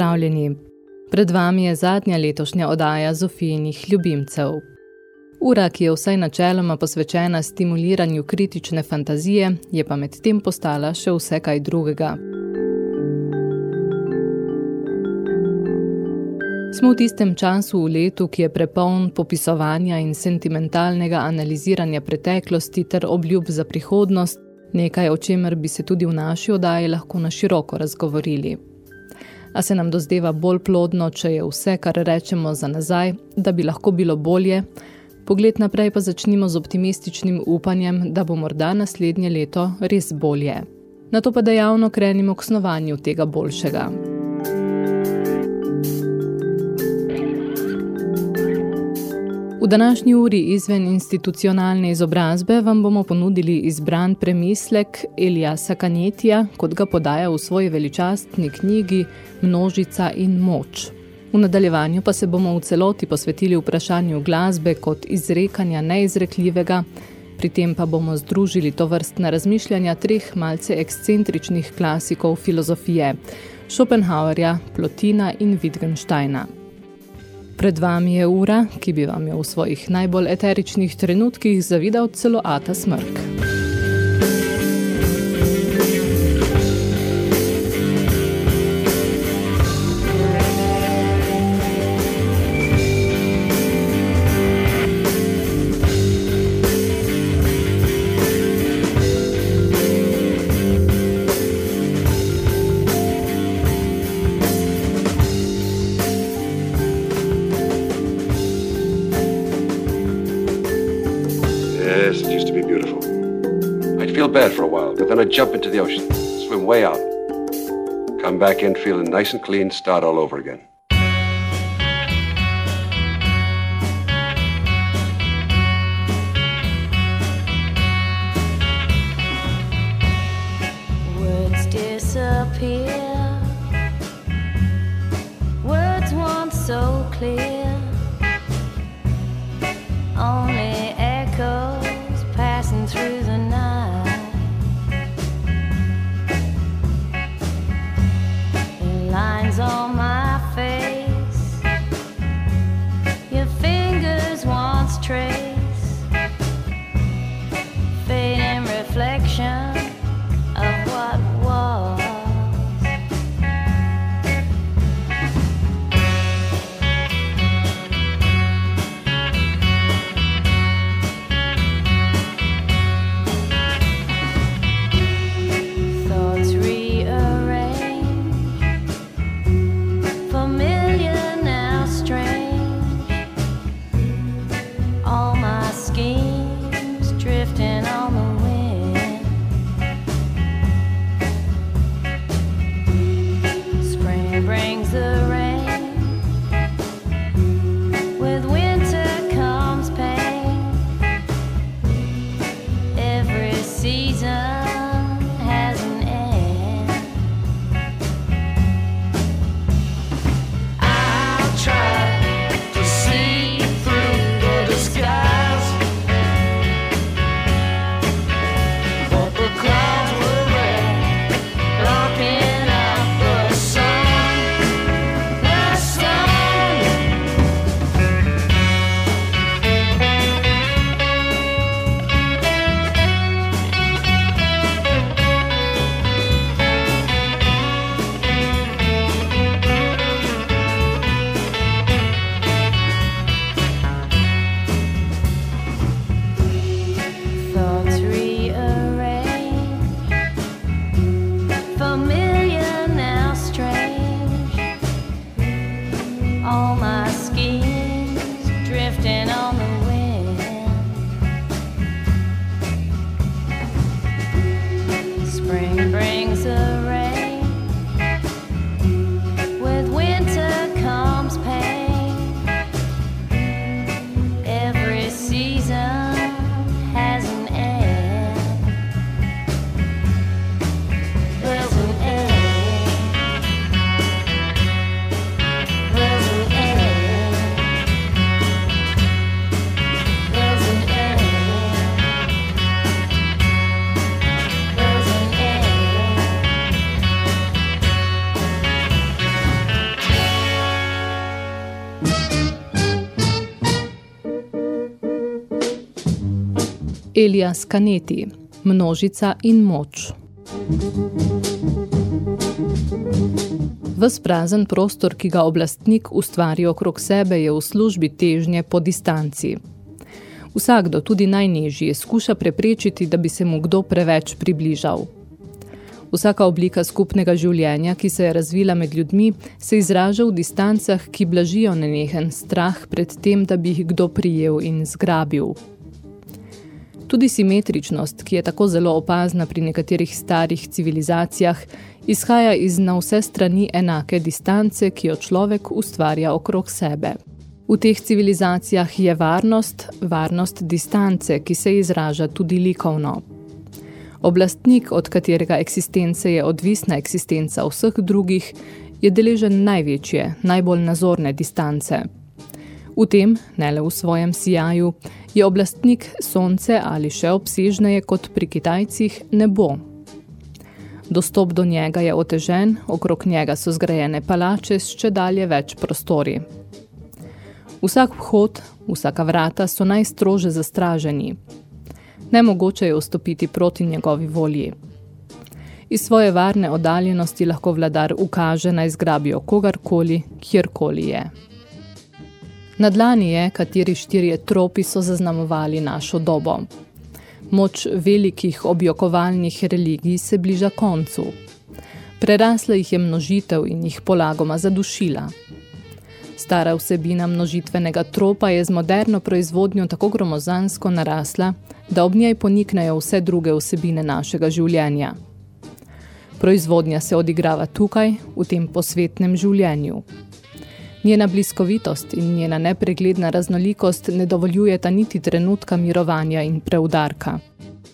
Pozdravljeni. Pred vami je zadnja letošnja oddaja Zofijinih ljubimcev. Ura, ki je vsaj načeloma posvečena stimuliranju kritične fantazije, je pa med tem postala še vse kaj drugega. Smo v tistem času v letu, ki je prepoln popisovanja in sentimentalnega analiziranja preteklosti ter obljub za prihodnost, nekaj, o čemer bi se tudi v naši oddaji lahko na široko razgovorili a se nam dozdeva bolj plodno, če je vse, kar rečemo za nazaj, da bi lahko bilo bolje, pogled naprej pa začnimo z optimističnim upanjem, da bo morda naslednje leto res bolje. Na to pa dejavno krenimo k snovanju tega boljšega. V današnji uri izven institucionalne izobrazbe vam bomo ponudili izbran premislek Eliasa Kanetija, kot ga podaja v svoji veličastni knjigi Množica in moč. V nadaljevanju pa se bomo v celoti posvetili vprašanju glasbe kot izrekanja neizrekljivega, pri tem pa bomo združili to vrstne razmišljanja treh malce ekscentričnih klasikov filozofije, Schopenhauerja, Plotina in Wittgensteina. Pred vami je ura, ki bi vam jo v svojih najbolj eteričnih trenutkih zavidal celo Ata Smrk. Into the ocean, swim way out, come back in feeling nice and clean, start all over again. Elias Kaneti, Množica in moč. Ves prazen prostor, ki ga oblastnik ustvari okrog sebe, je v službi težnje po distanci. Vsakdo, tudi najnežji, skuša preprečiti, da bi se mu kdo preveč približal. Vsaka oblika skupnega življenja, ki se je razvila med ljudmi, se izraža v distancah, ki blažijo nenehen strah pred tem, da bi jih kdo prijel in zgrabil. Tudi simetričnost, ki je tako zelo opazna pri nekaterih starih civilizacijah, izhaja iz na vse strani enake distance, ki jo človek ustvarja okrog sebe. V teh civilizacijah je varnost, varnost distance, ki se izraža tudi likovno. Oblastnik, od katerega eksistence je odvisna eksistenca vseh drugih, je deležen največje, najbolj nazorne distance. V tem, ne le v svojem sijaju, je oblastnik sonce ali še obsežneje kot pri Kitajcih nebo. Dostop do njega je otežen, okrog njega so zgrajene palače s če dalje več prostori. Vsak vhod, vsaka vrata so najstrože zastraženi, nemogoče je vstopiti proti njegovi volji. Iz svoje varne oddaljenosti lahko vladar ukaže naj zgrabijo kogarkoli, kjerkoli je. Na dlani je, kateri štirje tropi so zaznamovali našo dobo. Moč velikih objokovalnih religij se bliža koncu. Prerasla jih je množitev in jih polagoma zadušila. Stara vsebina množitvenega tropa je z moderno proizvodnjo tako gromozansko narasla, da ob njej poniknejo vse druge vsebine našega življenja. Proizvodnja se odigrava tukaj, v tem posvetnem življenju. Njena bliskovitost in njena nepregledna raznolikost ne dovoljujeta niti trenutka mirovanja in preudarka.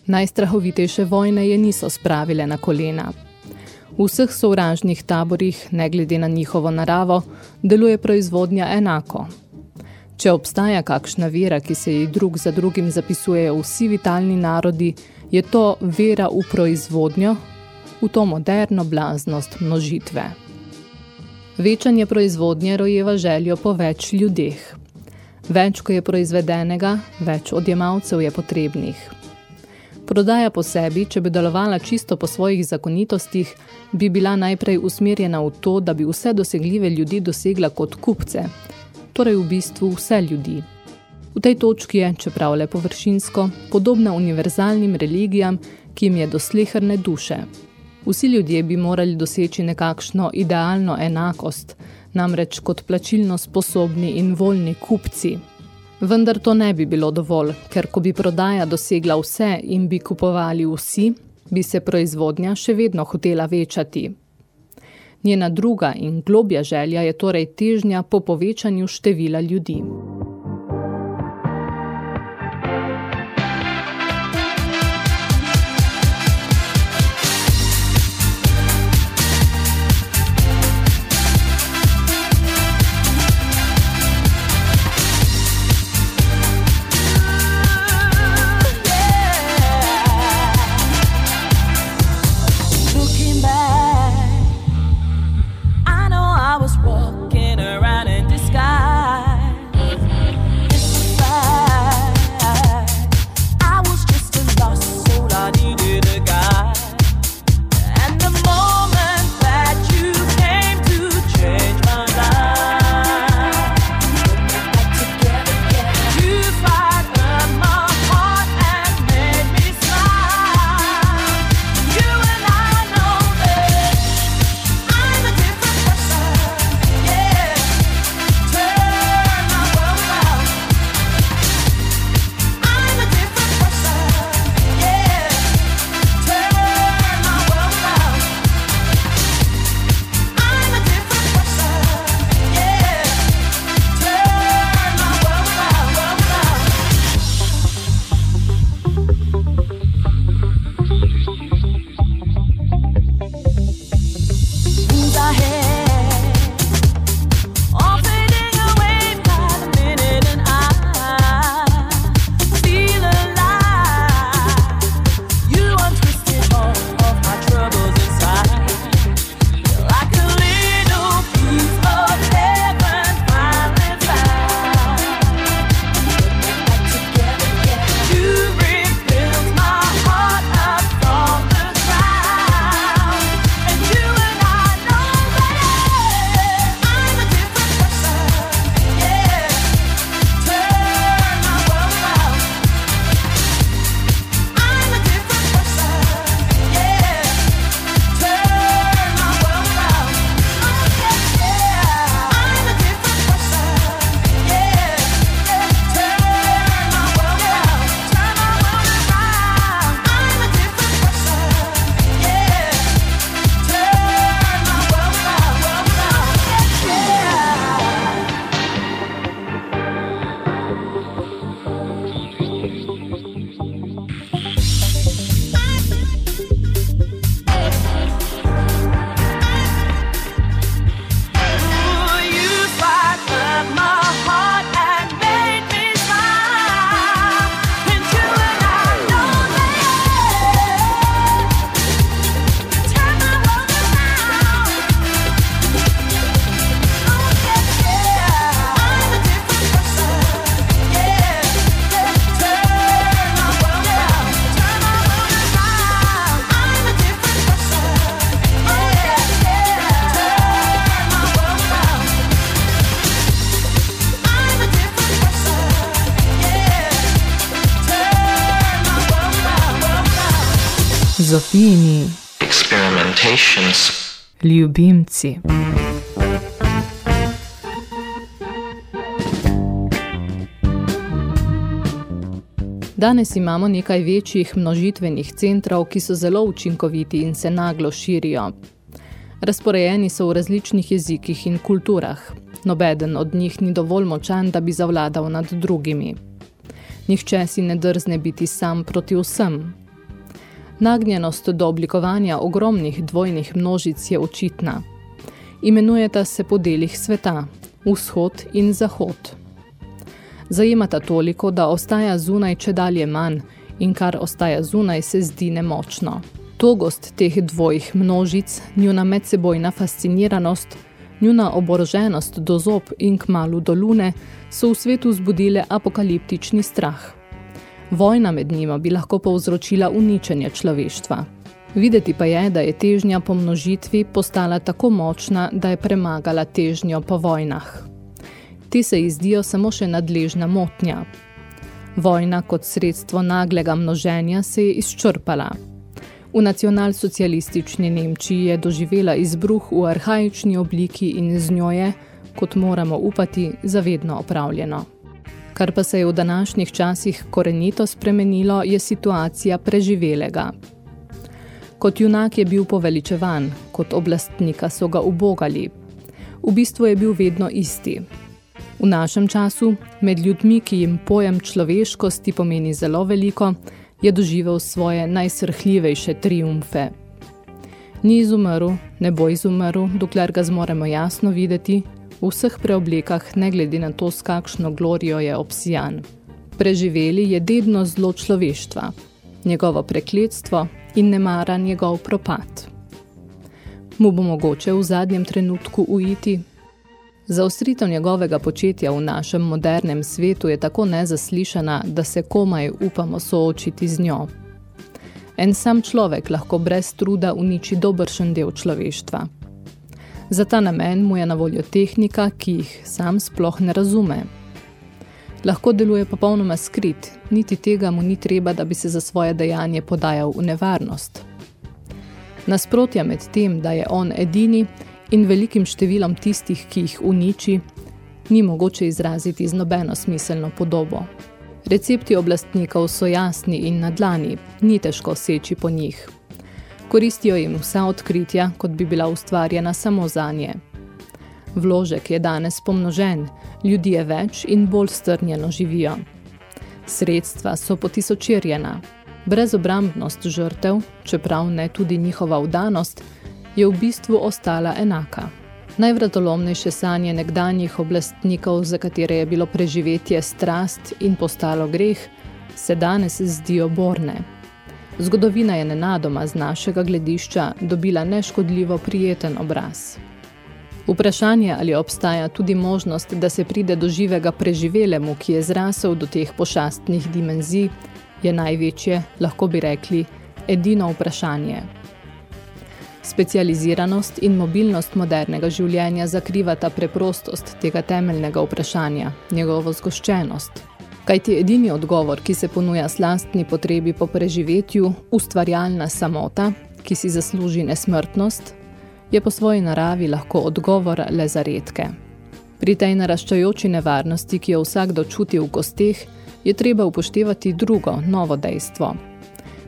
Najstrahovitejše vojne je niso spravile na kolena. V vseh sovražnih taborih, ne glede na njihovo naravo, deluje proizvodnja enako. Če obstaja kakšna vera, ki se ji drug za drugim zapisujejo vsi vitalni narodi, je to vera v proizvodnjo, v to moderno blaznost množitve. Večanje proizvodnje rojeva željo po več ljudeh. Več, ko je proizvedenega, več odjemalcev je potrebnih. Prodaja po sebi, če bi delovala čisto po svojih zakonitostih, bi bila najprej usmerjena v to, da bi vse dosegljive ljudi dosegla kot kupce, torej v bistvu vse ljudi. V tej točki je, čeprav le površinsko, podobna univerzalnim religijam, ki jim je doslehrne duše. Vsi ljudje bi morali doseči nekakšno idealno enakost, namreč kot plačilno sposobni in voljni kupci, Vendar to ne bi bilo dovolj, ker ko bi prodaja dosegla vse in bi kupovali vsi, bi se proizvodnja še vedno hotela večati. Njena druga in globja želja je torej težnja po povečanju števila ljudi. Ljubimci. Danes imamo nekaj večjih množitvenih centrov, ki so zelo učinkoviti in se naglo širijo. Razporejeni so v različnih jezikih in kulturah. Nobeden od njih ni dovolj močan, da bi zavladal nad drugimi. Nihče si ne drzne biti sam proti vsem. Nagnjenost do oblikovanja ogromnih dvojnih množic je očitna. Imenujeta se po delih sveta, vzhod in zahod. Zajemata toliko, da ostaja zunaj če dalje manj in kar ostaja zunaj se zdi nemočno. Togost teh dvojih množic, njuna medsebojna fasciniranost, njuna oboroženost do zob in kmalu do lune so v svetu zbudile apokaliptični strah. Vojna med njima bi lahko povzročila uničenje človeštva. Videti pa je, da je težnja po množitvi postala tako močna, da je premagala težnjo po vojnah. Ti se izdijo samo še nadležna motnja. Vojna kot sredstvo naglega množenja se je izčrpala. V nacionalsocialistični Nemčiji je doživela izbruh v arhaični obliki in z njo je, kot moramo upati, zavedno opravljeno. Kar pa se je v današnjih časih korenito spremenilo, je situacija preživelega. Kot junak je bil poveličevan, kot oblastnika so ga ubogali. V bistvu je bil vedno isti. V našem času, med ljudmi, ki jim pojem človeškosti pomeni zelo veliko, je doživel svoje najsrhljivejše triumfe. Ni izumrl, ne bo izumrl, dokler ga zmoremo jasno videti, v vseh preoblekah, ne glede na to, s kakšno glorijo je obsijan. Preživeli je dedno zlo človeštva, njegovo prekletstvo in nemara njegov propad. Mu bo mogoče v zadnjem trenutku uiti? Zaostritev njegovega početja v našem modernem svetu je tako nezaslišana, da se komaj upamo soočiti z njo. En sam človek lahko brez truda uniči dobršen del človeštva. Za ta namen mu je na voljo tehnika, ki jih sam sploh ne razume. Lahko deluje popolnoma skrit, niti tega mu ni treba, da bi se za svoje dejanje podajal v nevarnost. Nasprotja med tem, da je on edini, in velikim številom tistih, ki jih uniči, ni mogoče izraziti z nobeno smiselno podobo. Recepti oblastnikov so jasni in nadlani, ni težko seči po njih. Koristijo jim vsa odkritja, kot bi bila ustvarjena samo za nje. Vložek je danes pomnožen, ljudi je več in bolj strnjeno živijo. Sredstva so potisočirjena. Brezobrambnost žrtev, čeprav ne tudi njihova vdanost, je v bistvu ostala enaka. Najvratolomnejše sanje nekdanjih oblastnikov, za katere je bilo preživetje strast in postalo greh, se danes zdijo borne. Zgodovina je nenadoma z našega gledišča dobila neškodljivo prijeten obraz. Vprašanje, ali obstaja tudi možnost, da se pride do živega preživelemu, ki je zrasel do teh pošastnih dimenzij, je največje, lahko bi rekli, edino vprašanje. Specializiranost in mobilnost modernega življenja zakrivata preprostost tega temeljnega vprašanja, njegovo zgoščenost. Kajti edini odgovor, ki se ponuja slastni potrebi po preživetju, ustvarjalna samota, ki si zasluži nesmrtnost, je po svoji naravi lahko odgovor le za redke. Pri tej naraščajoči nevarnosti, ki jo vsak dočuti v kosteh, je treba upoštevati drugo, novo dejstvo.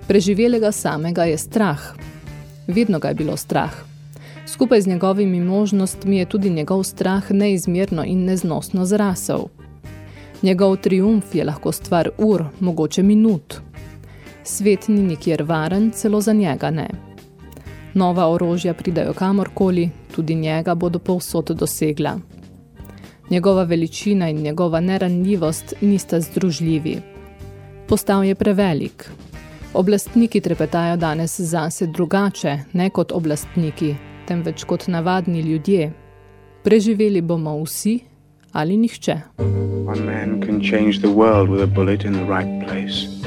Preživelega samega je strah, Vedno ga je bilo strah. Skupaj z njegovimi možnostmi je tudi njegov strah neizmerno in neznosno zrasel. Njegov triumf je lahko stvar ur, mogoče minut. Svet ni nikjer varen, celo za njega ne. Nova orožja pridajo kamorkoli, tudi njega bodo povsod dosegla. Njegova veličina in njegova neranljivost nista združljivi. Postal je prevelik, Oblastniki trepetajo danes zase drugače, ne kot oblastniki, temveč kot navadni ljudje. Preživeli bomo vsi ali nihče. One man can change the world with a bullet in the right place.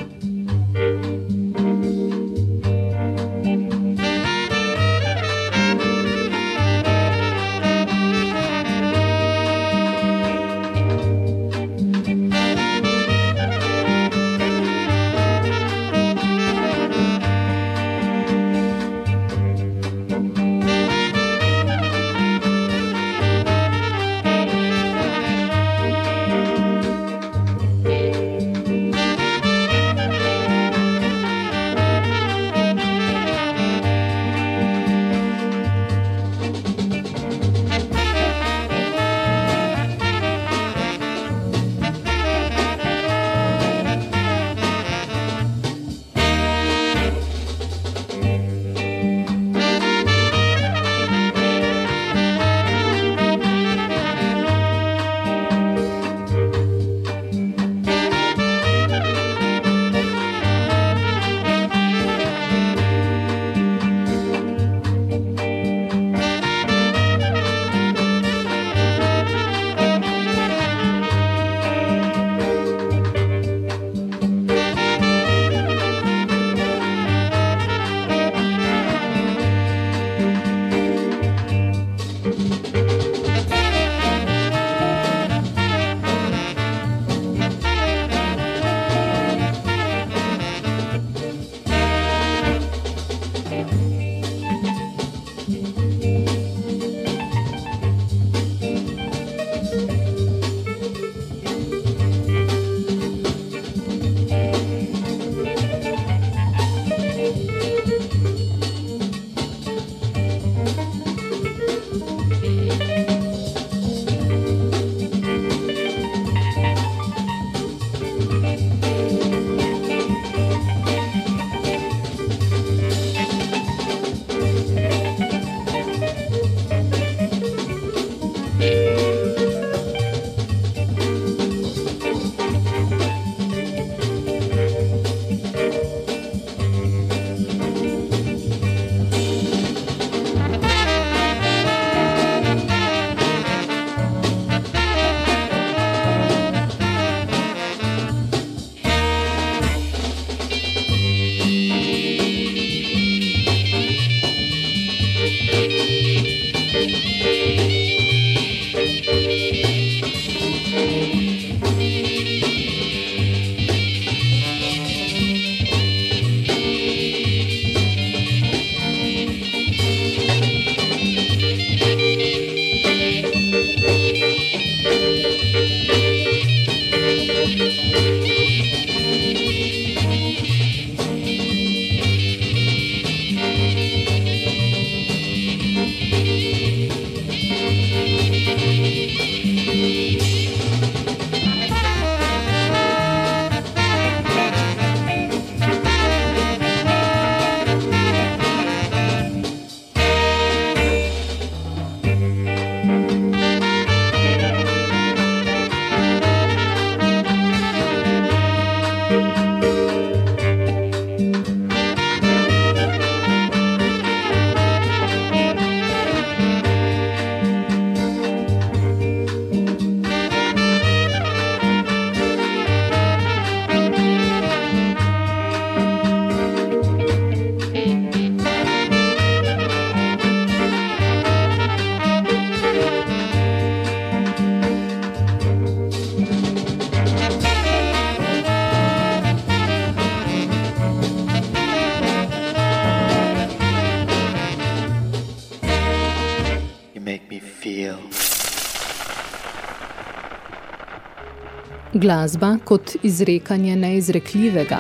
Glasba kot izrekanje neizrekljivega.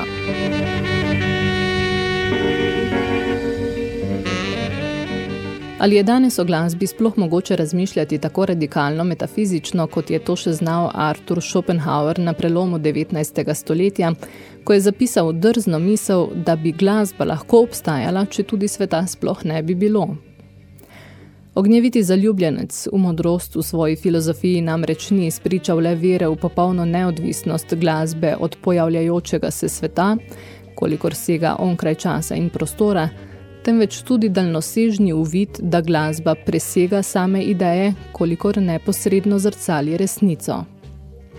Ali je danes o glasbi sploh mogoče razmišljati tako radikalno metafizično, kot je to še znal Arthur Schopenhauer na prelomu 19. stoletja, ko je zapisal drzno misel, da bi glasba lahko obstajala, če tudi sveta sploh ne bi bilo. Ognjeviti zaljubljenec v modrost v svoji filozofiji namreč ni spričal le vere v popolno neodvisnost glasbe od pojavljajočega se sveta, kolikor sega onkraj časa in prostora, temveč tudi daljnosežni uvid, da glasba presega same ideje, kolikor neposredno zrcali resnico.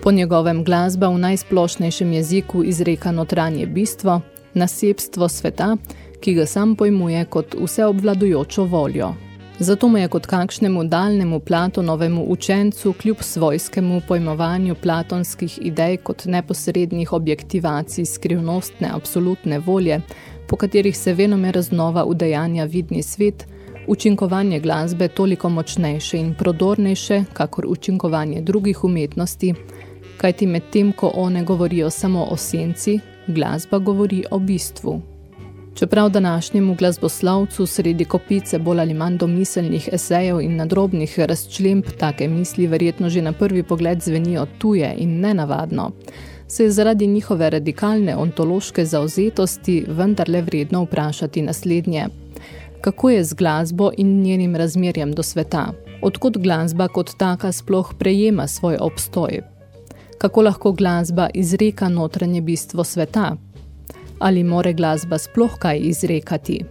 Po njegovem glasba v najsplošnejšem jeziku izreka notranje bistvo, nasebstvo sveta, ki ga sam pojmuje kot vseobvladujočo voljo. Zato mu je kot kakšnemu daljnemu Platonovemu učencu kljub svojskemu pojmovanju platonskih idej kot neposrednih objektivacij skrivnostne absolutne volje, po katerih se venome znova udejanja vidni svet, učinkovanje glasbe toliko močnejše in prodornejše, kakor učinkovanje drugih umetnosti, kajti med tem, ko one govorijo samo o senci, glasba govori o bistvu. Čeprav današnjemu glasboslavcu sredi kopice bolj ali manj domiselnih esejev in nadrobnih razčlemb take misli verjetno že na prvi pogled zvenijo tuje in nenavadno, se je zaradi njihove radikalne ontološke zauzetosti vendarle vredno vprašati naslednje. Kako je z glasbo in njenim razmerjem do sveta? Odkot glasba kot taka sploh prejema svoj obstoj? Kako lahko glasba izreka notranje bistvo sveta? Ali more glasba sploh kaj izrekati.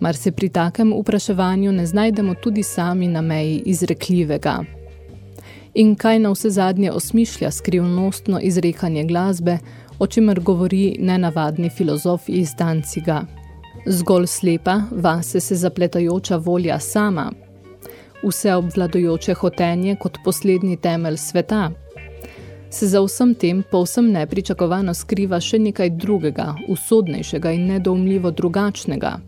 Mar se pri takem vpraševanju ne znajdemo tudi sami na meji izrekljivega. In kaj na vse zadnje osmišlja skrivnostno izrekanje glasbe, o čemer govori nenavadni filozof iz Danciga. Zgolj slepa, vase se zapletajoča volja sama, vse obvladojoče hotenje kot poslednji temelj sveta, se za vsem tem povsem nepričakovano skriva še nekaj drugega, usodnejšega in nedoumljivo drugačnega.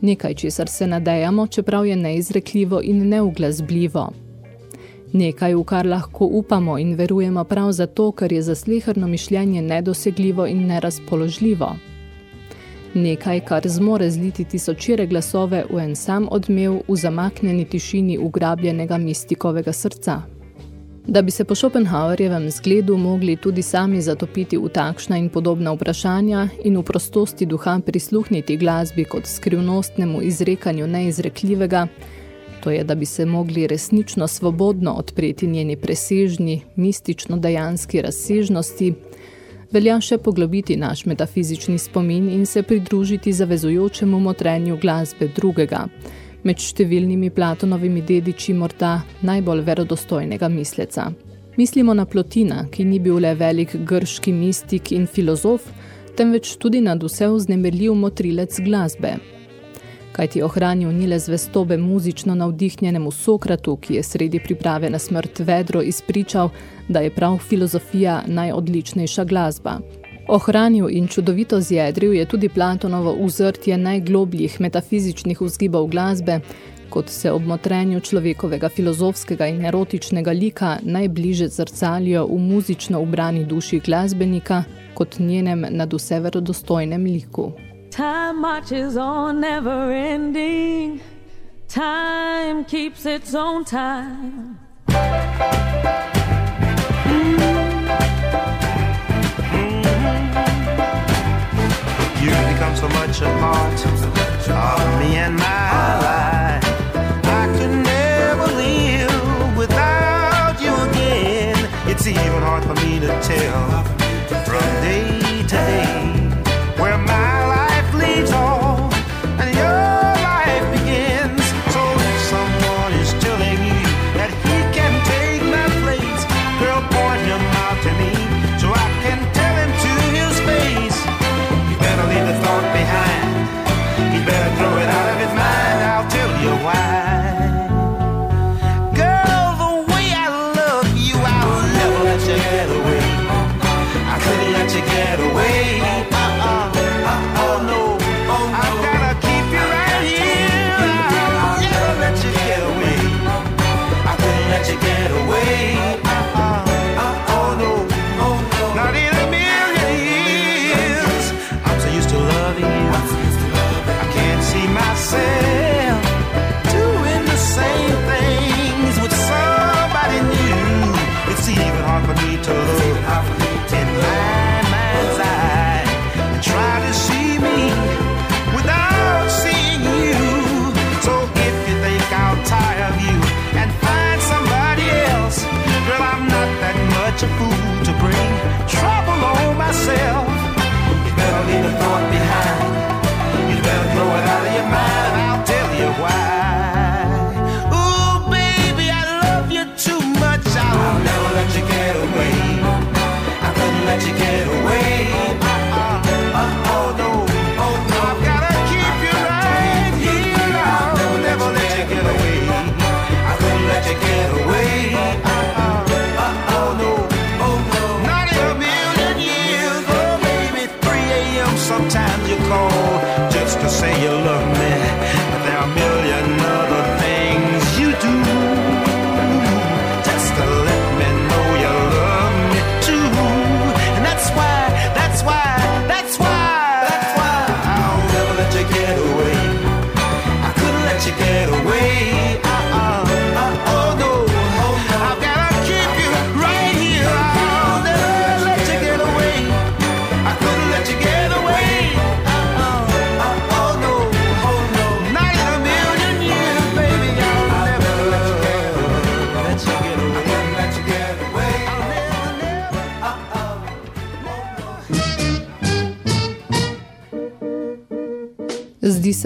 Nekaj, česar se nadejamo, čeprav je neizrekljivo in neuglazbljivo. Nekaj, v kar lahko upamo in verujemo prav zato, ker je za slehrno mišljenje nedosegljivo in nerazpoložljivo. Nekaj, kar zmore zliti tisočire glasove v en sam odmev v zamaknjeni tišini ugrabljenega mistikovega srca. Da bi se po Schopenhauerjevem zgledu mogli tudi sami zatopiti v takšna in podobna vprašanja in v prostosti duha prisluhniti glasbi kot skrivnostnemu izrekanju neizrekljivega, to je, da bi se mogli resnično svobodno odpreti njeni presežni, mistično-dejanski razsežnosti, velja še poglobiti naš metafizični spomin in se pridružiti zavezujočemu motrenju glasbe drugega, med številnimi Platonovimi dediči morda najbolj verodostojnega misleca. Mislimo na Plotina, ki ni bil le velik grški mistik in filozof, temveč tudi nad vse vznemirljiv motrilec glasbe. Kaj ti ohranil ni le zvestobe muzično navdihnjenemu Sokratu, ki je sredi priprave na smrt vedro izpričal, da je prav filozofija najodličnejša glasba. Ohranil in čudovito zjedril je tudi Platonovo uzrtje najglobljih metafizičnih vzgibov glasbe, kot se ob motrenju človekovega filozofskega in erotičnega lika najbliže zrcalijo v muzično ubrani duši glasbenika, kot njenem nad vse verodostojnem liku. Time marches on never ending Time keeps its own time so much a part of me and my life.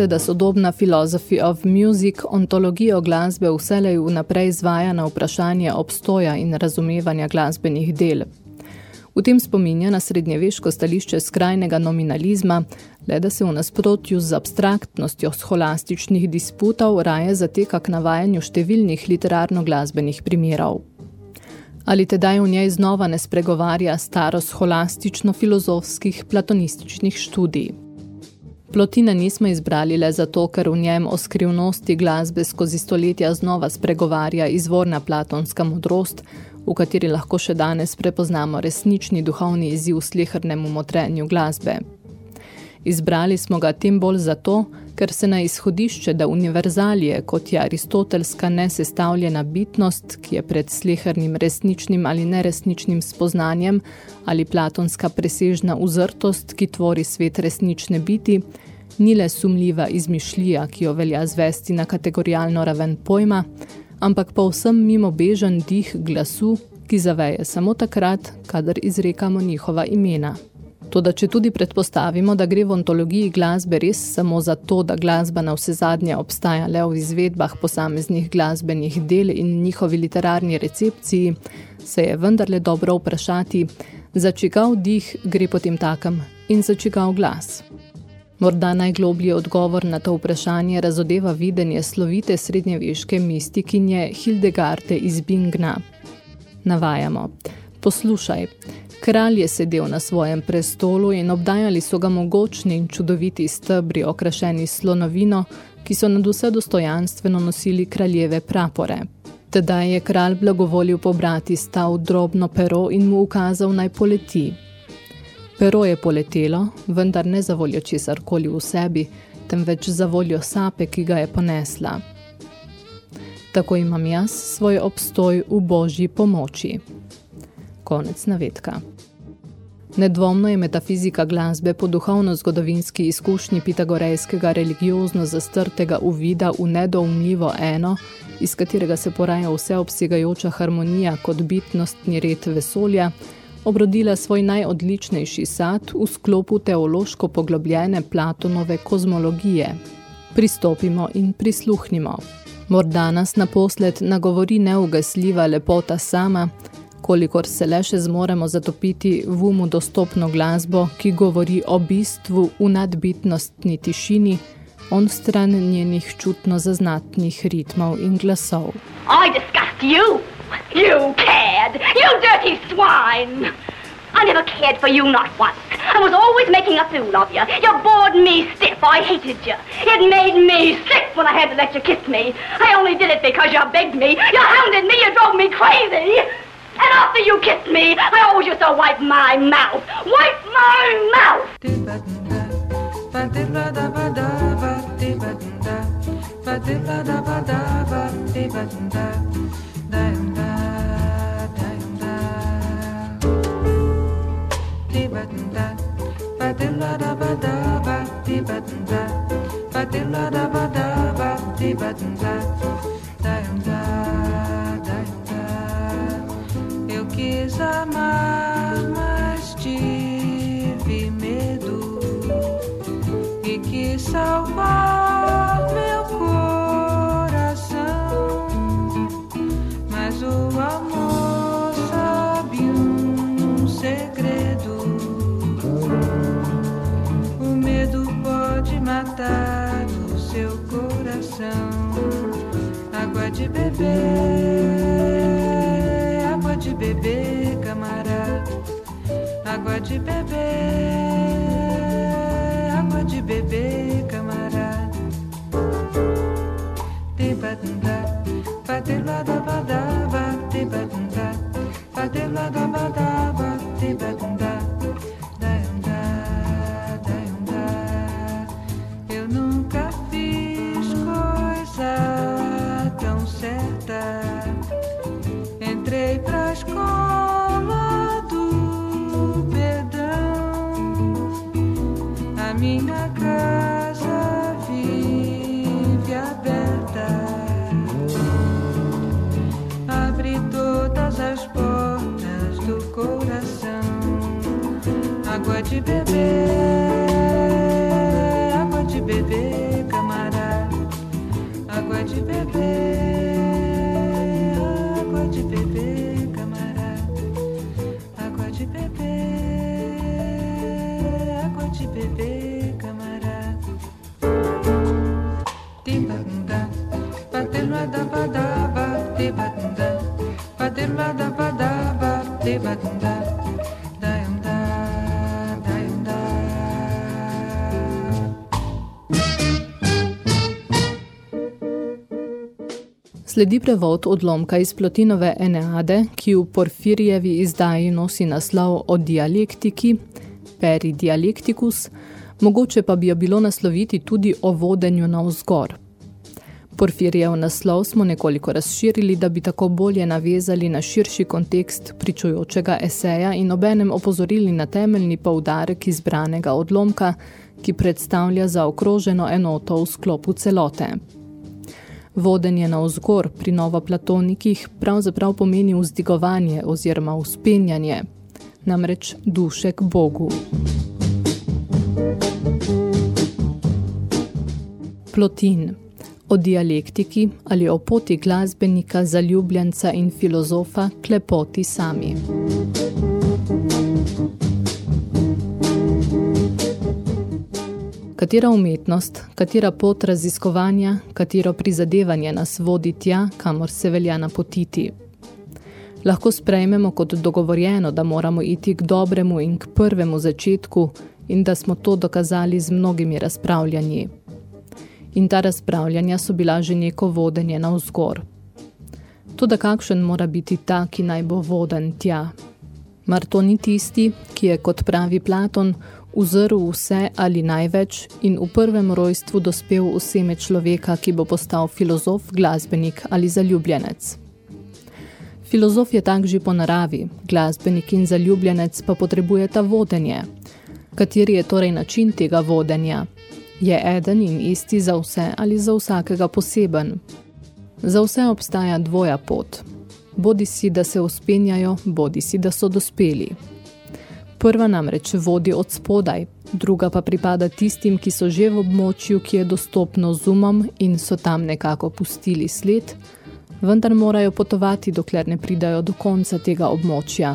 Se, da sodobna philosophy of music ontologijo glasbe vselej vnaprej izvaja na vprašanje obstoja in razumevanja glasbenih del. V tem spominja na srednjeveško stališče skrajnega nominalizma, le da se v nasprotju z abstraktnostjo scholastičnih disputov raje zateka k navajanju številnih literarno-glasbenih primerov. Ali tedaj v njej znova ne spregovarja staro scholastično-filozofskih platonističnih študij. Plotina nismo izbrali le zato, ker v njem o skrivnosti glasbe skozi stoletja znova spregovarja izvorna platonska modrost, v kateri lahko še danes prepoznamo resnični duhovni izziv slehrnemu motrenju glasbe. Izbrali smo ga tem bolj zato, ker se na izhodišče, da univerzalije, kot je aristotelska nesestavljena bitnost, ki je pred slehernim resničnim ali neresničnim spoznanjem, ali platonska presežna uzrtost, ki tvori svet resnične biti, ni le sumljiva izmišljija, ki jo velja zvesti na kategorijalno raven pojma, ampak povsem mimo bežen dih glasu, ki zaveje samo takrat, kadar izrekamo njihova imena. Toda če tudi predpostavimo, da gre v ontologiji glasbe res samo za to, da glasba na vse zadnje obstaja le v izvedbah posameznih glasbenih del in njihovi literarni recepciji, se je vendarle dobro vprašati, za čigav dih gre potem takem in za čigav glas. Morda najgloblji odgovor na to vprašanje razodeva videnje slovite srednjeveške mistikinje Hildegarde iz Bingna. Navajamo. Poslušaj, kralj je sedel na svojem prestolu in obdajali so ga mogočni in čudoviti stebri okrašeni slonovino, ki so nad vse dostojanstveno nosili kraljeve prapore. Tedaj je kralj blagovolil pobrati stav drobno pero in mu ukazal naj poleti. Pero je poletelo, vendar ne za voljo česarkoli v sebi, temveč za voljo sape, ki ga je ponesla. Tako imam jaz svoj obstoj v božji pomoči. Konec navedka. Nedvomno je metafizika glasbe po duhovno-zgodovinski izkušnji pitagorejskega religiozno zastrtega uvida v nedoumljivo eno, iz katerega se poraja vseobsegajoča harmonija kot bitnostni red vesolja, obrodila svoj najodličnejši sad v sklopu teološko poglobljene Platonove kozmologije. Pristopimo in prisluhnimo. Morda nas naposled nagovori neugasljiva lepota sama, kolikor se le še zmoremo zatopiti v umu dostopno glasbo, ki govori o bistvu v nadbitnostni tišini, on stran njenih čutno zaznatnih ritmov in glasov. I disgust you, you cad, you dirty swine. I never cared for you, not once. I was always making a fool of you. You bored me stiff. I hated you. It made me sick when I had to let you kiss me. I only did it because you begged me. You hounded me. You drove me crazy. And after you kissed me, I always used to wipe my mouth. Wipe my mouth. Salvar meu coração. Mas o amor sabe um segredo. O medo pode matar o seu coração. Água de beber, água de beber, camarada. Água de beber, Sledi prevod odlomka iz Plotinove Eneade, ki v Porfirijevi izdaji nosi naslov o dialektiki, peri dialektikus, mogoče pa bi jo bilo nasloviti tudi o vodenju na vzgor. Porfirijev naslov smo nekoliko razširili, da bi tako bolje navezali na širši kontekst pričujočega eseja in obenem opozorili na temeljni poudarek izbranega odlomka, ki predstavlja zaokroženo enoto v sklopu celote. Vodenje na vzgor pri novoplatonikih pravzaprav pomeni vzdigovanje oziroma uspenjanje, namreč duše k Bogu. Plotin o dialektiki ali o poti glasbenika, zaljubljenca in filozofa k lepoti sami. Katera umetnost, katera pot raziskovanja, katero prizadevanje nas vodi tja, kamor se velja napotiti. Lahko sprejmemo kot dogovorjeno, da moramo iti k dobremu in k prvemu začetku in da smo to dokazali z mnogimi razpravljanji. In ta razpravljanja so bila že neko vodenje na vzgor. Toda kakšen mora biti ta, ki naj bo voden tja? Mar to ni tisti, ki je, kot pravi Platon, uzrl vse ali največ in v prvem rojstvu dospel v seme človeka, ki bo postal filozof, glasbenik ali zaljubljenec. Filozof je tak že po naravi, glasbenik in zaljubljenec pa potrebujeta vodenje. Kateri je torej način tega vodenja? Je eden in isti za vse ali za vsakega poseben? Za vse obstaja dvoja pot. Bodi si, da se uspenjajo, bodi si, da so dospeli. Prva namreč vodi od spodaj, druga pa pripada tistim, ki so že v območju, ki je dostopno z umom in so tam nekako pustili sled, vendar morajo potovati, dokler ne pridajo do konca tega območja.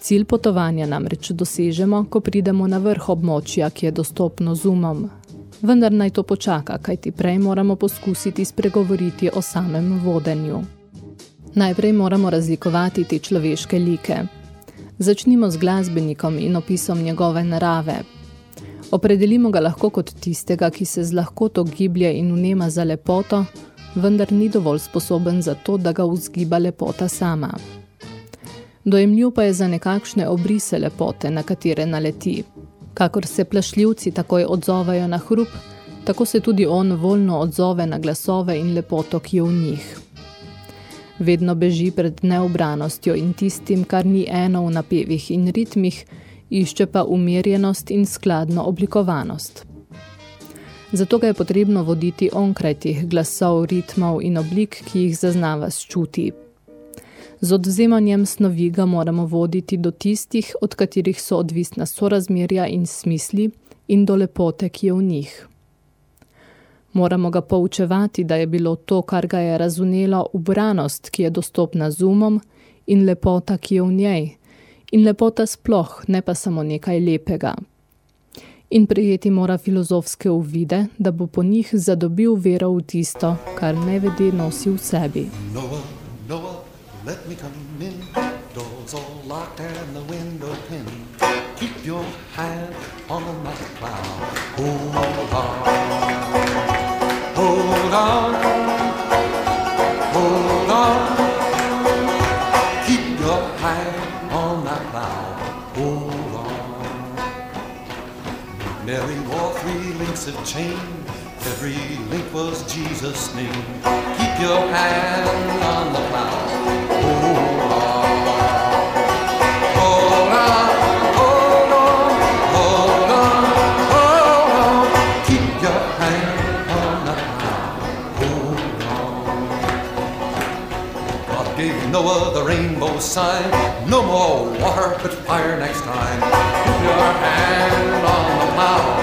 Cilj potovanja namreč dosežemo, ko pridemo na vrh območja, ki je dostopno z umom. Vendar naj to počaka, kajti prej moramo poskusiti spregovoriti o samem vodenju. Najprej moramo razlikovati te človeške like. Začnimo z glasbenikom in opisom njegove narave. Opredelimo ga lahko kot tistega, ki se z lahkoto giblje in vnema za lepoto, vendar ni dovolj sposoben za to, da ga vzgiba lepota sama. Dojemljiv pa je za nekakšne obrise lepote, na katere naleti. Kakor se plašljivci takoj odzovajo na hrup, tako se tudi on voljno odzove na glasove in lepoto, ki je v njih. Vedno beži pred neobranostjo in tistim, kar ni eno v napevih in ritmih, išče pa umirjenost in skladno oblikovanost. Zato ga je potrebno voditi onkraj teh glasov, ritmov in oblik, ki jih zaznava s čuti. Z odvzemanjem snovi ga moramo voditi do tistih, od katerih so odvisna sorazmerja in smisli, in do lepote, ki je v njih. Moramo ga poučevati, da je bilo to, kar ga je razunelo, ubranost, ki je dostopna z umom, in lepota, ki je v njej, in lepota sploh, ne pa samo nekaj lepega. In prijeti mora filozofske uvide, da bo po njih zadobil vero v tisto, kar nevede nosi v sebi. Noah, Noah, let me come in. Doors all locked and the window pinned. Keep your hand on my plow. Hold on. Hold on. Hold on. Keep your hand on that plow. Hold on. Mary wore three links of chain. Every link was Jesus' name. Keep your hand on the plow. Hold on. Noah the rainbow sign. No more water, but fire next time. Keep your hand on the plow.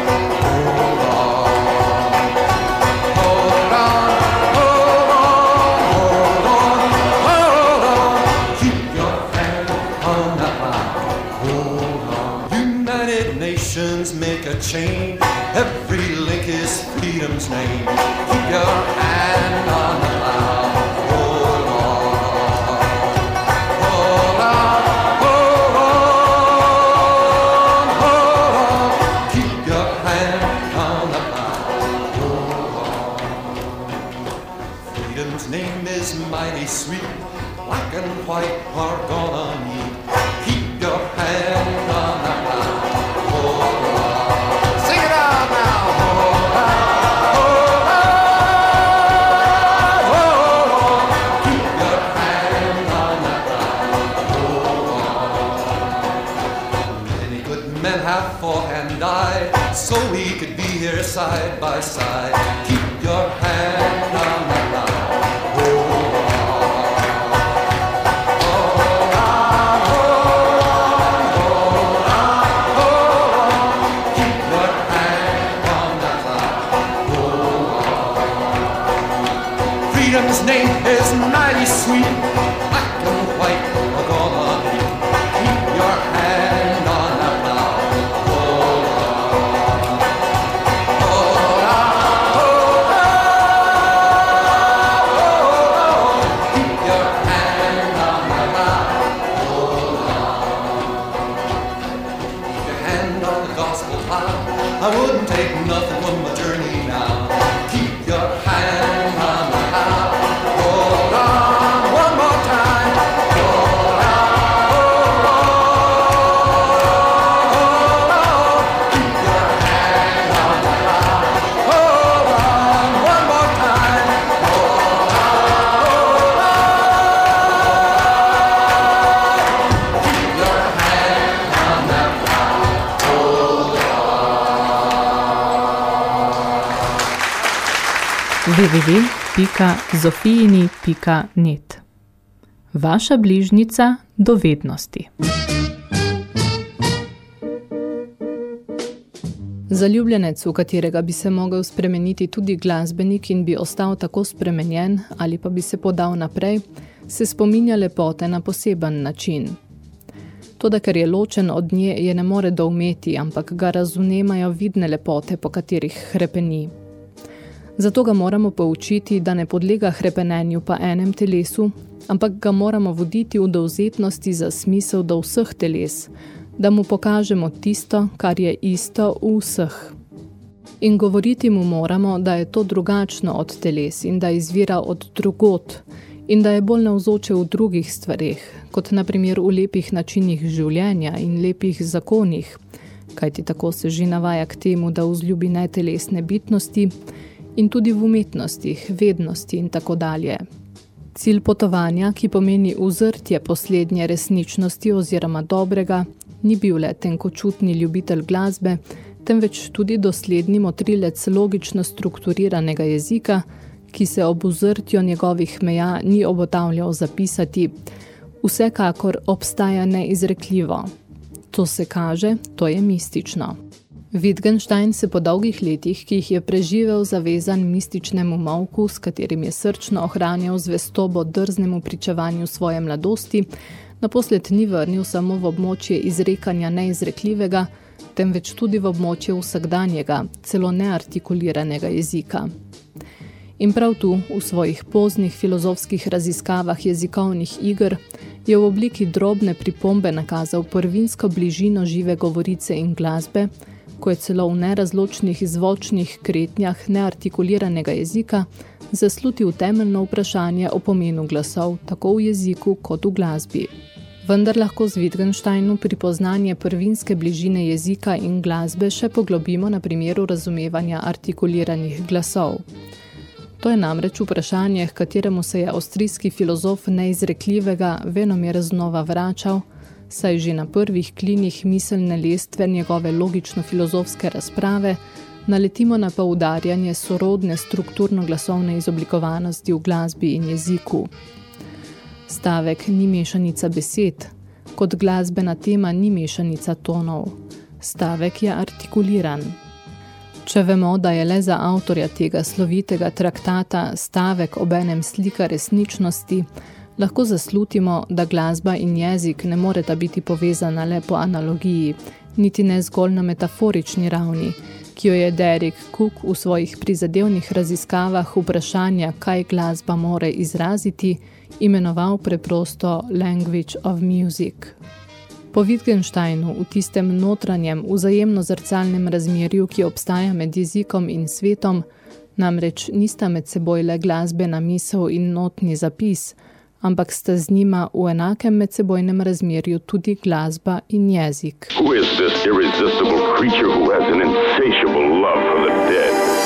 Freedom's name is mighty sweet. www.zofijini.net Vaša bližnica dovednosti. Zaljubljenec, v katerega bi se mogel spremeniti tudi glasbenik in bi ostal tako spremenjen ali pa bi se podal naprej, se spominja lepote na poseben način. Toda ker je ločen od nje, je ne more doumeti, ampak ga razumemajo vidne lepote, po katerih hrepeni. Zato ga moramo poučiti, da ne podlega hrepenenju pa enem telesu, ampak ga moramo voditi v dovzetnosti za smisel do vseh teles, da mu pokažemo tisto, kar je isto v vseh. In govoriti mu moramo, da je to drugačno od teles in da izvira od drugot in da je bolj navzoče v drugih stvareh, kot na primer v lepih načinih življenja in lepih zakonih, kajti tako se že navaja k temu, da vzljubi netelesne bitnosti in tudi v umetnostih, vednosti in tako dalje. Cilj potovanja, ki pomeni uzrtje poslednje resničnosti oziroma dobrega, ni bil le tenkočutni ljubitelj glasbe, temveč tudi dosledni motrilec logično strukturiranega jezika, ki se ob uzrtju njegovih meja ni obotavljal zapisati, vsekakor obstaja neizrekljivo. To se kaže, to je mistično. Wittgenstein se po dolgih letih, ki jih je preživel zavezan mističnemu molku, s katerim je srčno ohranjal zvestobo drznemu pričevanju svoje mladosti, naposled ni vrnil samo v območje izrekanja neizrekljivega, temveč tudi v območje vsakdanjega, celo neartikuliranega jezika. In prav tu, v svojih poznih filozofskih raziskavah jezikovnih iger, je v obliki drobne pripombe nakazal prvinsko bližino žive govorice in glasbe, ko je celo v nerazločnih zvočnih kretnjah neartikuliranega jezika zaslutil temeljno vprašanje o pomenu glasov tako v jeziku kot v glasbi. Vendar lahko z Wittgensteinu pripoznanje prvinske bližine jezika in glasbe še poglobimo na primeru razumevanja artikuliranih glasov. To je namreč vprašanje, k kateremu se je avstrijski filozof neizrekljivega venomer znova vračal, saj že na prvih klinih miselne lestve njegove logično-filozofske razprave naletimo na poudarjanje sorodne strukturno-glasovne izoblikovanosti v glasbi in jeziku. Stavek ni mešanica besed, kot glasbena tema ni mešanica tonov. Stavek je artikuliran. Če vemo, da je le za avtorja tega slovitega traktata stavek obenem slika resničnosti, lahko zaslutimo, da glasba in jezik ne moreta biti povezana le po analogiji, niti ne zgolj na metaforični ravni, ki jo je Derek Cook v svojih prizadevnih raziskavah vprašanja, kaj glasba more izraziti, imenoval preprosto Language of Music. Po Wittgensteinu v tistem notranjem, vzajemno zrcalnem razmerju, ki obstaja med jezikom in svetom, namreč nista med seboj le glasbena misel in notni zapis, ampak sta z njima v enakem medsebojnem razmerju tudi glasba in jezik. Who is this irresistible creature who has an insatiable love for the dead?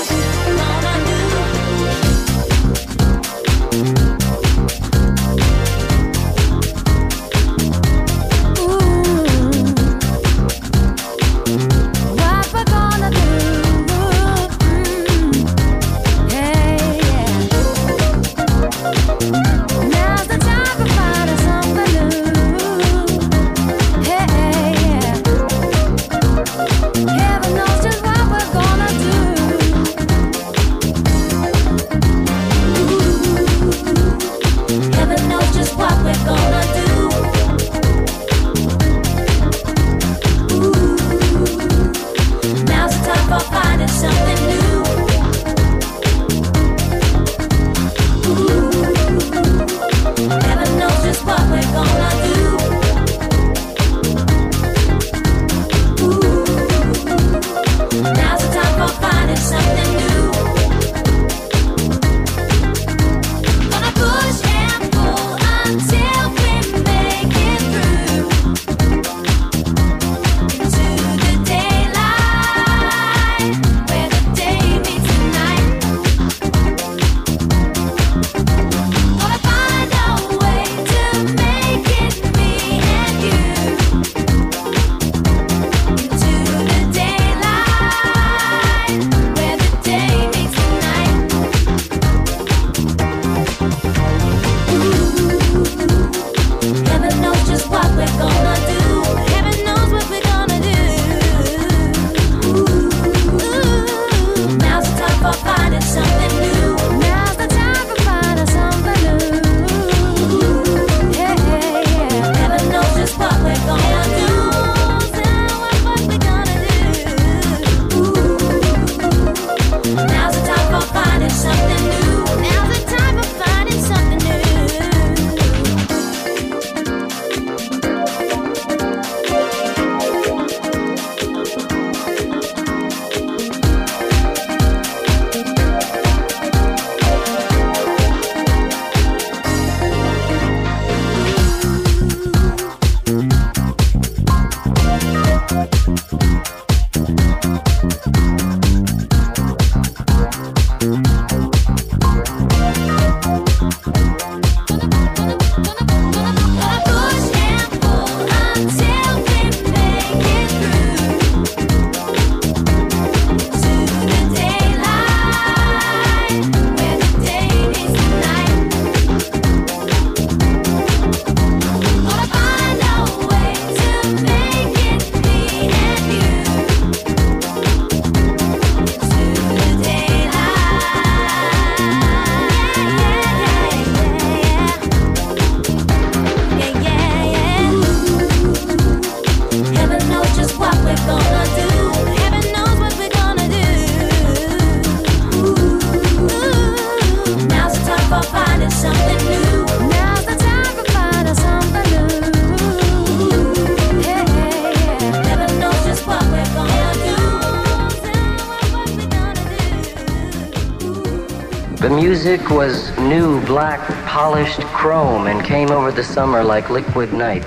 Was new, black, polished chrome and came over the summer like liquid night.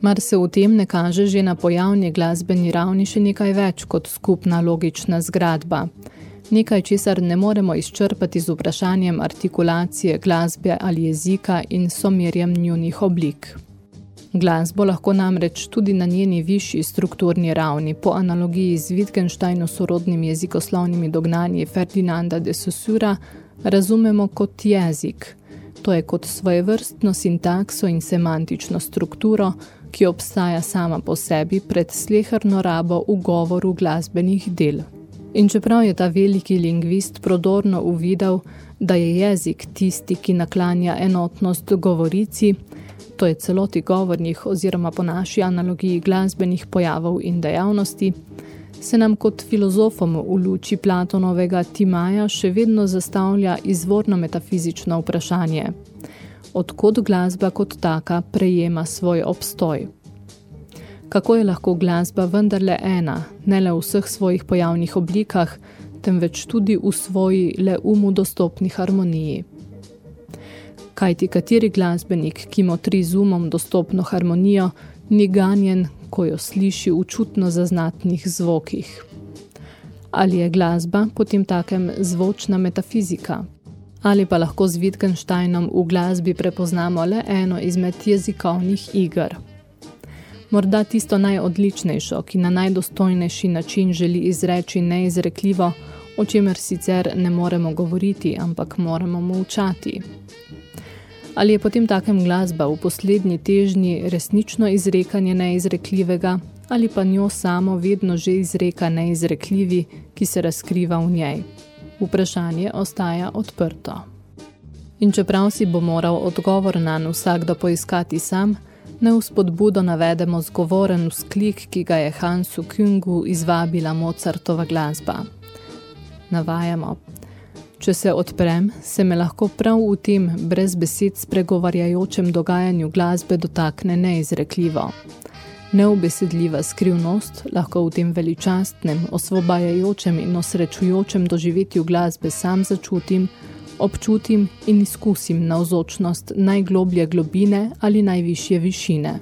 Mar se v tem ne kaže že na pojavni glasbeni ravni še nekaj več kot skupna logična zgradba. Nekaj, česar ne moremo izčrpati z vprašanjem artikulacije glasbe ali jezika in somerjem njunih oblik. Glasbo lahko namreč tudi na njeni višji strukturni ravni, po analogiji z Wittgensteinu sorodnimi jezikoslovnimi dognanji Ferdinanda de Saussura, razumemo kot jezik, To je kot svojevrstno sintakso in semantično strukturo, ki obstaja sama po sebi pred sleherno rabo v govoru glasbenih del. In čeprav je ta veliki lingvist prodorno uvidel, da je jezik tisti, ki naklanja enotnost govorici, to je celoti govornih oziroma po naši analogiji glasbenih pojavov in dejavnosti, se nam kot filozofom v luči Platonovega Timaja še vedno zastavlja izvorno metafizično vprašanje. Odkot glasba kot taka prejema svoj obstoj? Kako je lahko glasba vendarle ena, ne le v vseh svojih pojavnih oblikah, temveč tudi v svoji le umu dostopni harmoniji? Kajti kateri glasbenik, ki motri z umom dostopno harmonijo, ni ganjen, ko jo sliši v čutno zaznatnih zvokih. Ali je glasba potem takem zvočna metafizika? Ali pa lahko z Wittgensteinom v glasbi prepoznamo le eno izmed jezikovnih iger? Morda tisto najodličnejšo, ki na najdostojnejši način želi izreči neizrekljivo, o čemer sicer ne moremo govoriti, ampak moramo molčati. Ali je potem takem glasba v poslednji težnji resnično izrekanje neizrekljivega, ali pa njo samo vedno že izreka neizrekljivi, ki se razkriva v njej? Vprašanje ostaja odprto. In čeprav si bo moral odgovor nanj vsakdo poiskati sam, ne v spodbudo navedemo zgovoren vzklik, ki ga je Hansu Küngu izvabila Mozartova glasba. Navajamo, Če se odprem, se me lahko prav v tem brez besed spregovarjajočem dogajanju glasbe dotakne neizrekljivo. Neobesedljiva skrivnost lahko v tem veličastnem, osvobajajočem in osrečujočem doživetju glasbe sam začutim, občutim in izkusim navzočnost najgloblje globine ali najvišje višine.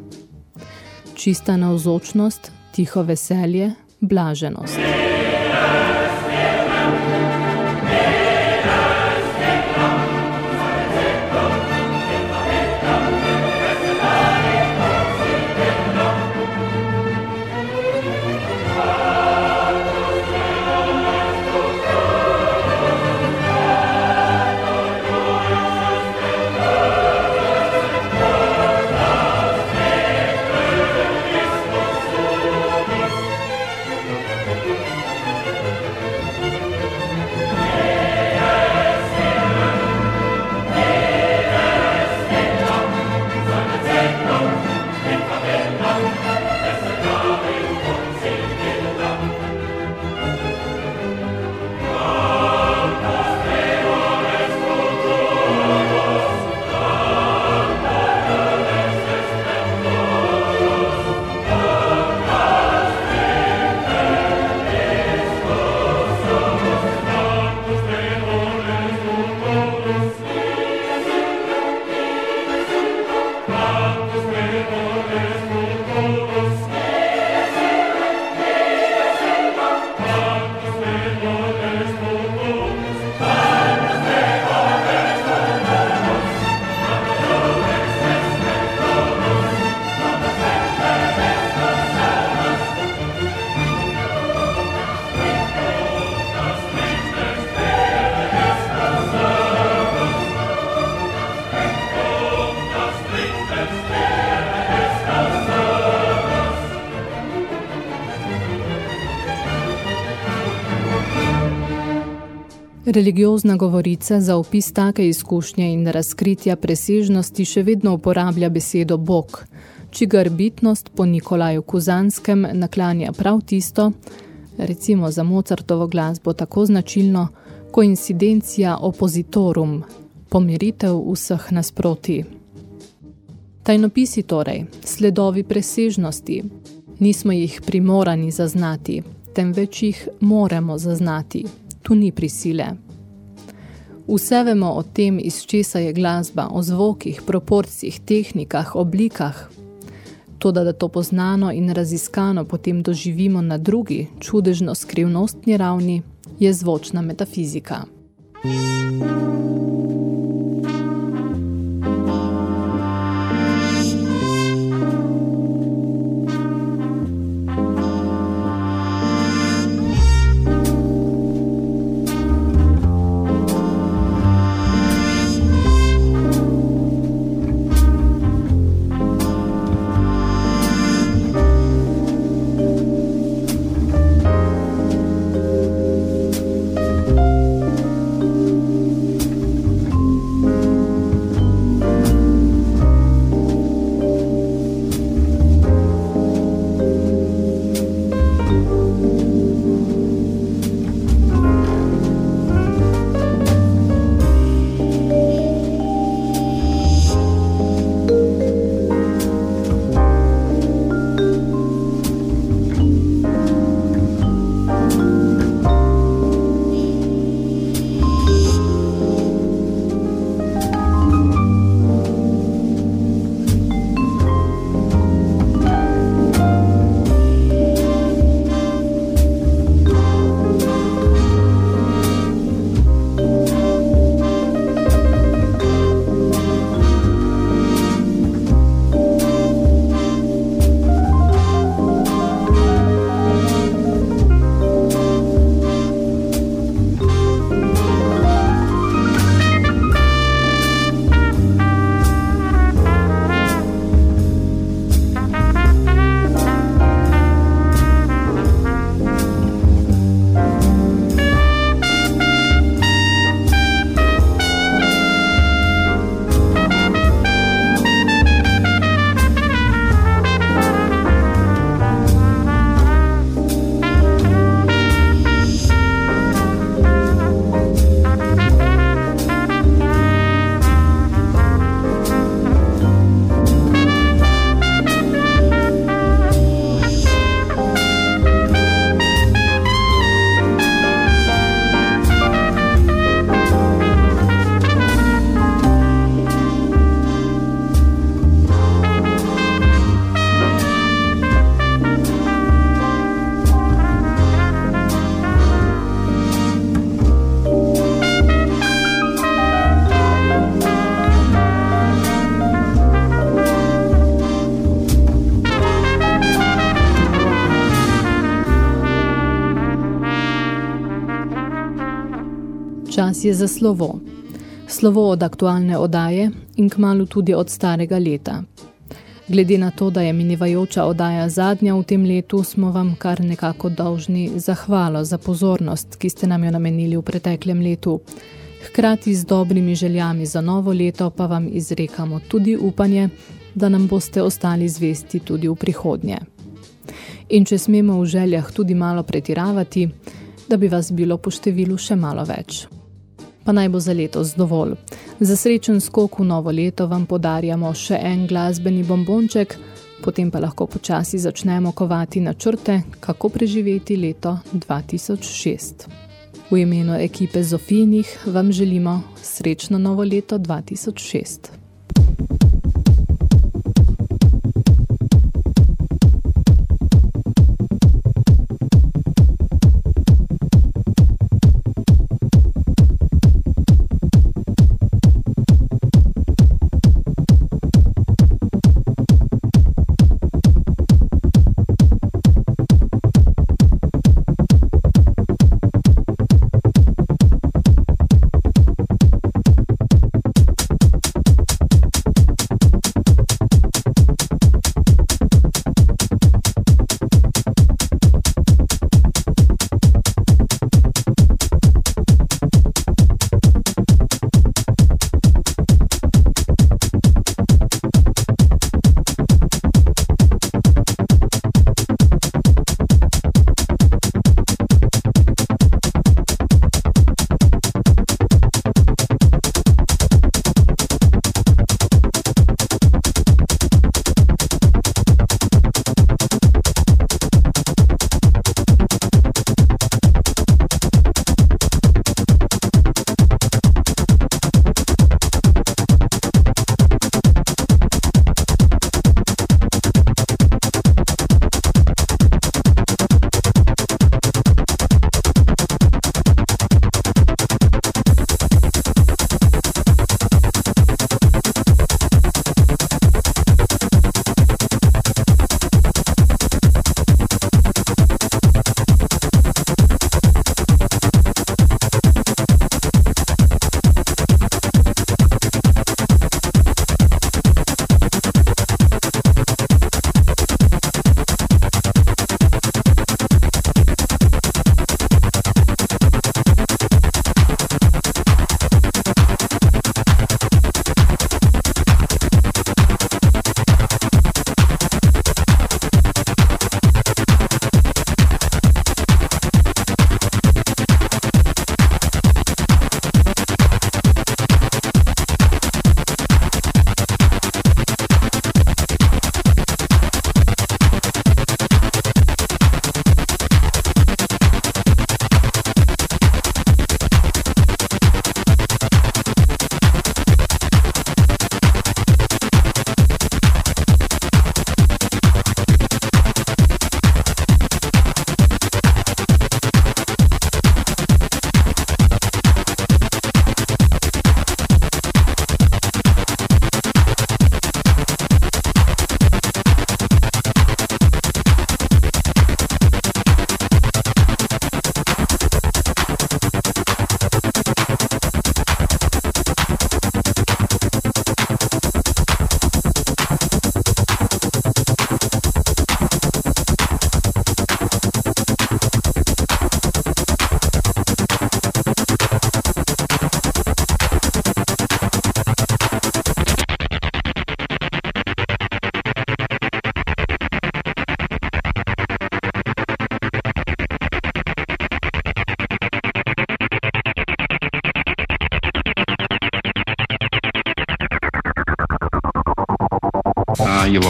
Čista navzočnost, tiho veselje, blaženost. Religiozna govorica za opis take izkušnje in razkritja presežnosti še vedno uporablja besedo Bog, čigar bitnost po Nikolaju Kuzanskem naklanja prav tisto, recimo za Mozartovo glasbo tako značilno, koincidencija oppositorum, pomiritev vseh nasproti. Tajnopisi torej, sledovi presežnosti, nismo jih primorani zaznati, temveč jih moramo zaznati, tu ni prisile. Vse vemo o tem, iz česa je glasba, o zvokih, proporcijih, tehnikah, oblikah. Toda, da to poznano in raziskano potem doživimo na drugi, čudežno skrivnostni ravni, je zvočna metafizika. Čas je za slovo. Slovo od aktualne odaje in kmalu tudi od starega leta. Glede na to, da je minivajoča odaja zadnja v tem letu, smo vam kar nekako dolžni zahvalo za pozornost, ki ste nam jo namenili v preteklem letu. Hkrati z dobrimi željami za novo leto pa vam izrekamo tudi upanje, da nam boste ostali zvesti tudi v prihodnje. In če smemo v željah tudi malo pretiravati, da bi vas bilo po številu še malo več. Pa naj bo za letos dovolj. Za srečen skok v novo leto vam podarjamo še en glasbeni bombonček, potem pa lahko počasi začnemo kovati načrte, kako preživeti leto 2006. V imenu ekipe Zofinih vam želimo srečno novo leto 2006.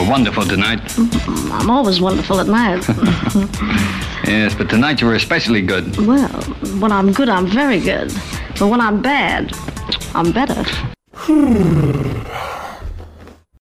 Were wonderful tonight. Mm-hmm. I'm always wonderful at night. Yes, but tonight you were especially good. well, when I'm good, I'm very good. But when I'm bad, I'm better.